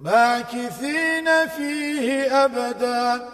ماكثين فيه أبداً